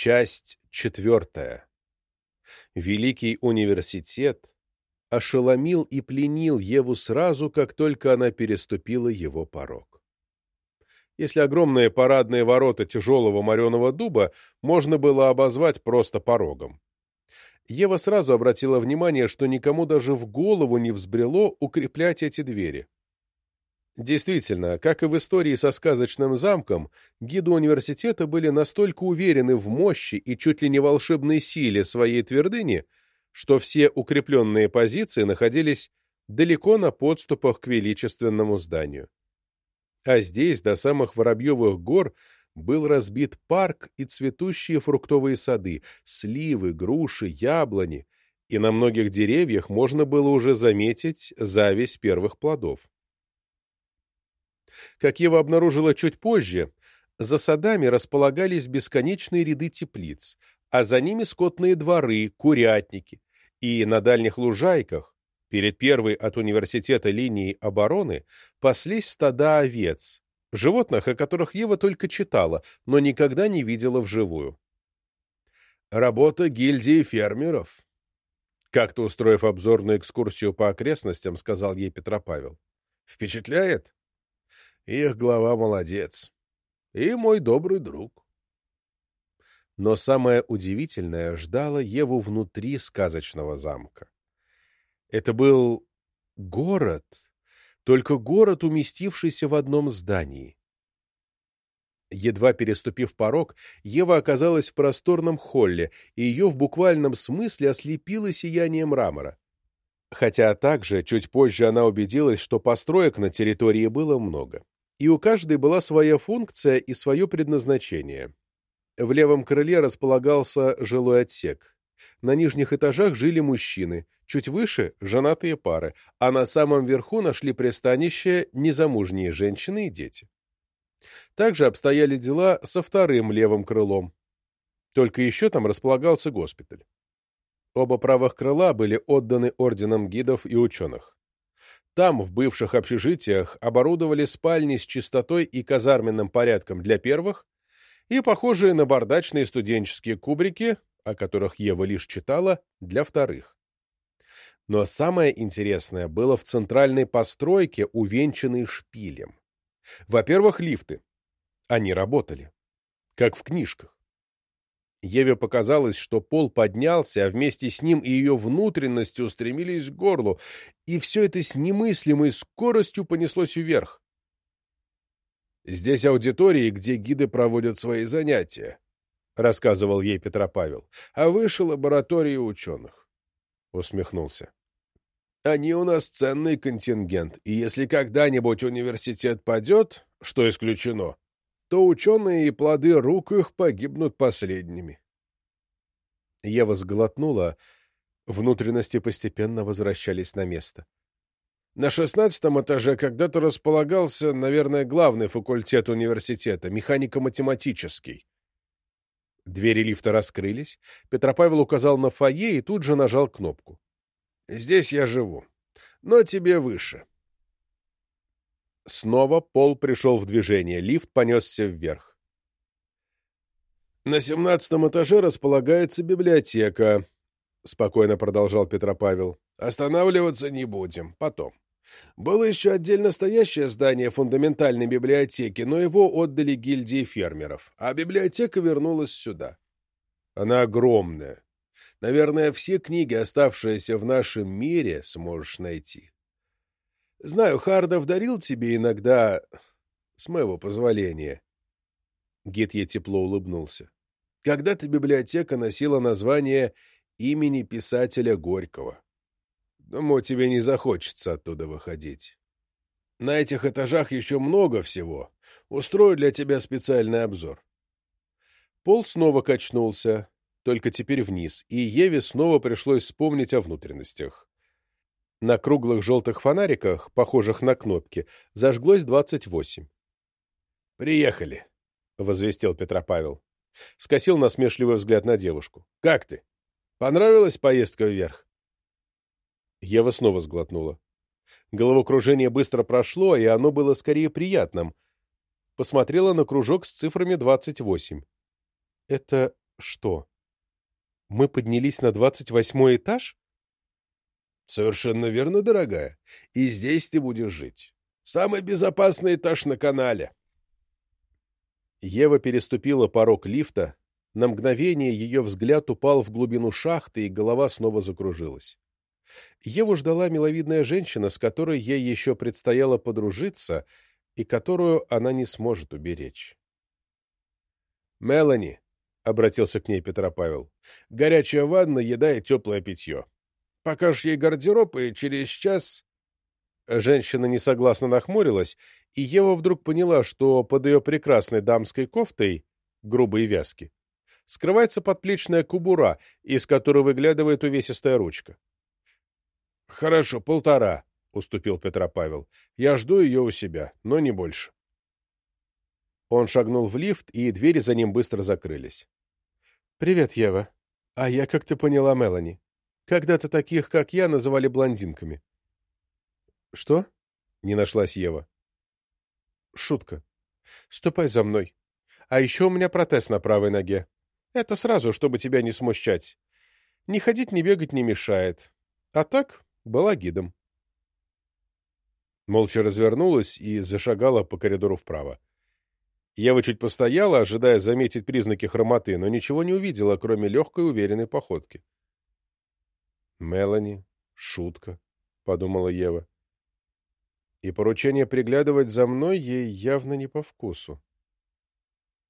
Часть четвертая. Великий университет ошеломил и пленил Еву сразу, как только она переступила его порог. Если огромные парадные ворота тяжелого мореного дуба можно было обозвать просто порогом. Ева сразу обратила внимание, что никому даже в голову не взбрело укреплять эти двери. Действительно, как и в истории со сказочным замком, гиды университета были настолько уверены в мощи и чуть ли не волшебной силе своей твердыни, что все укрепленные позиции находились далеко на подступах к величественному зданию. А здесь, до самых Воробьевых гор, был разбит парк и цветущие фруктовые сады, сливы, груши, яблони, и на многих деревьях можно было уже заметить зависть первых плодов. Как Ева обнаружила чуть позже, за садами располагались бесконечные ряды теплиц, а за ними скотные дворы, курятники, и на дальних лужайках, перед первой от университета линией обороны, паслись стада овец, животных, о которых Ева только читала, но никогда не видела вживую. «Работа гильдии фермеров», — как-то устроив обзорную экскурсию по окрестностям, сказал ей Петропавел. «Впечатляет?» Их глава молодец. И мой добрый друг. Но самое удивительное ждало Еву внутри сказочного замка. Это был город, только город, уместившийся в одном здании. Едва переступив порог, Ева оказалась в просторном холле, и ее в буквальном смысле ослепило сияние мрамора. Хотя также чуть позже она убедилась, что построек на территории было много и у каждой была своя функция и свое предназначение. В левом крыле располагался жилой отсек. На нижних этажах жили мужчины, чуть выше — женатые пары, а на самом верху нашли пристанище незамужние женщины и дети. Также обстояли дела со вторым левым крылом. Только еще там располагался госпиталь. Оба правых крыла были отданы орденам гидов и ученых. Там, в бывших общежитиях, оборудовали спальни с чистотой и казарменным порядком для первых и похожие на бардачные студенческие кубрики, о которых Ева лишь читала, для вторых. Но самое интересное было в центральной постройке, увенчанной шпилем. Во-первых, лифты. Они работали. Как в книжках. Еве показалось, что пол поднялся, а вместе с ним и ее внутренности устремились к горлу, и все это с немыслимой скоростью понеслось вверх. «Здесь аудитории, где гиды проводят свои занятия», — рассказывал ей Петропавел, — «а выше лаборатории ученых», — усмехнулся. «Они у нас ценный контингент, и если когда-нибудь университет падет, что исключено, то ученые и плоды рук их погибнут последними. Ева сглотнула, внутренности постепенно возвращались на место. На шестнадцатом этаже когда-то располагался, наверное, главный факультет университета, механико-математический. Двери лифта раскрылись, Петропавел указал на фойе и тут же нажал кнопку. «Здесь я живу, но тебе выше. Снова пол пришел в движение, лифт понесся вверх. «На семнадцатом этаже располагается библиотека», — спокойно продолжал Петропавел. «Останавливаться не будем. Потом. Было еще отдельно стоящее здание фундаментальной библиотеки, но его отдали гильдии фермеров, а библиотека вернулась сюда. Она огромная. Наверное, все книги, оставшиеся в нашем мире, сможешь найти. Знаю, Хардов дарил тебе иногда, с моего позволения. Ей тепло улыбнулся. Когда-то библиотека носила название имени писателя Горького. Думаю, тебе не захочется оттуда выходить. На этих этажах еще много всего. Устрою для тебя специальный обзор. Пол снова качнулся, только теперь вниз, и Еве снова пришлось вспомнить о внутренностях. На круглых желтых фонариках, похожих на кнопки, зажглось двадцать восемь. «Приехали», — возвестил Петропавел. Скосил насмешливый взгляд на девушку. «Как ты? Понравилась поездка вверх?» Ева снова сглотнула. Головокружение быстро прошло, и оно было скорее приятным. Посмотрела на кружок с цифрами двадцать восемь. «Это Что? Мы поднялись на двадцать восьмой этаж? Совершенно верно, дорогая. И здесь ты будешь жить. Самый безопасный этаж на канале. Ева переступила порог лифта. На мгновение ее взгляд упал в глубину шахты, и голова снова закружилась. Еву ждала миловидная женщина, с которой ей еще предстояло подружиться и которую она не сможет уберечь. «Мелани», — обратился к ней Петропавел, — «горячая ванна, еда и теплое питье. Покажешь ей гардероб, и через час...» Женщина несогласно нахмурилась, и Ева вдруг поняла, что под ее прекрасной дамской кофтой, грубые вязки, скрывается подплечная кубура, из которой выглядывает увесистая ручка. — Хорошо, полтора, — уступил Петропавел. — Я жду ее у себя, но не больше. Он шагнул в лифт, и двери за ним быстро закрылись. — Привет, Ева. А я, как ты поняла, Мелани. Когда-то таких, как я, называли блондинками. «Что?» — не нашлась Ева. «Шутка. Ступай за мной. А еще у меня протез на правой ноге. Это сразу, чтобы тебя не смущать. Не ходить, не бегать не мешает. А так, была гидом». Молча развернулась и зашагала по коридору вправо. Ева чуть постояла, ожидая заметить признаки хромоты, но ничего не увидела, кроме легкой уверенной походки. «Мелани, шутка», — подумала Ева и поручение приглядывать за мной ей явно не по вкусу.